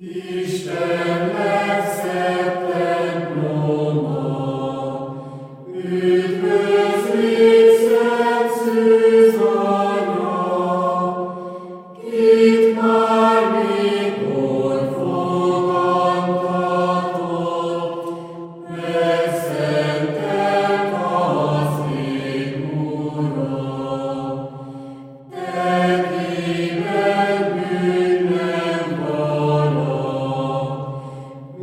Isten megszedtett Róma, üdvözlik Szent Szűz Anya, kit már